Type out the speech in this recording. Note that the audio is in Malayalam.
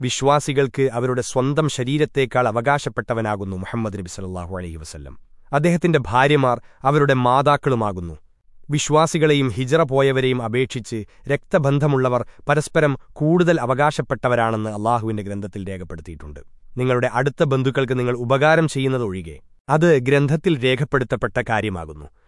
വിശ്വാസികൾക്ക് അവരുടെ സ്വന്തം ശരീരത്തേക്കാൾ അവകാശപ്പെട്ടവനാകുന്നു മുഹമ്മദ് നബി സല്ലാഹു അലൈഹി വസല്ലം. അദ്ദേഹത്തിന്റെ ഭാര്യമാർ അവരുടെ മാതാക്കളുമാകുന്നു. വിശ്വാസികളെയും ഹിജറ പോയവരെയും അപേക്ഷിച്ച് രക്തബന്ധമുള്ളവർ പരസ്പരം കൂടുതൽ അവകാശപ്പെട്ടവരാണെന്ന് അള്ളാഹുവിന്റെ ഗ്രന്ഥത്തിൽ രേഖപ്പെടുത്തിയിട്ടുണ്ട്. നിങ്ങളുടെ അടുത്ത ബന്ധുക്കൾക്ക് നിങ്ങൾ ഉപകാരം ചെയ്യുന്നതൊഴികെ അത് ഗ്രന്ഥത്തിൽ രേഖപ്പെടുത്തപ്പെട്ട കാര്യമാകുന്നു.